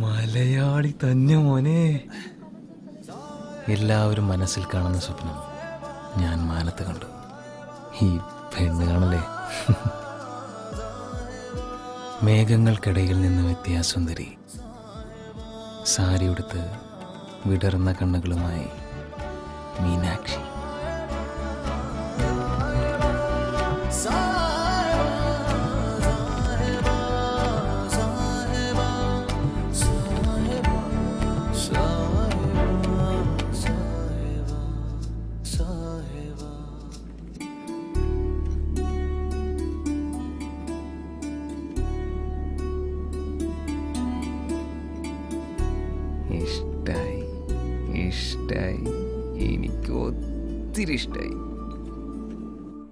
മലയാളി തന്നെ മോനെ. എല്ലാവരും മനസ്സിൽ കാണുന്ന സ്വപ്നം ഞാൻ മാനത്ത് കണ്ടു. ഈ പെണ്ണ് കാണല്ലേ മേഘങ്ങൾക്കിടയിൽ നിന്ന് വ്യത്യാസുന്ദരി സുന്ദരി സാരി ഉടുത്ത് വിടർന്ന കണ്ണുകളുമായി ഇഷ്ടായി ഇഷ്ടായി എനിക്ക് ഒത്തിരി ഇഷ്ടായി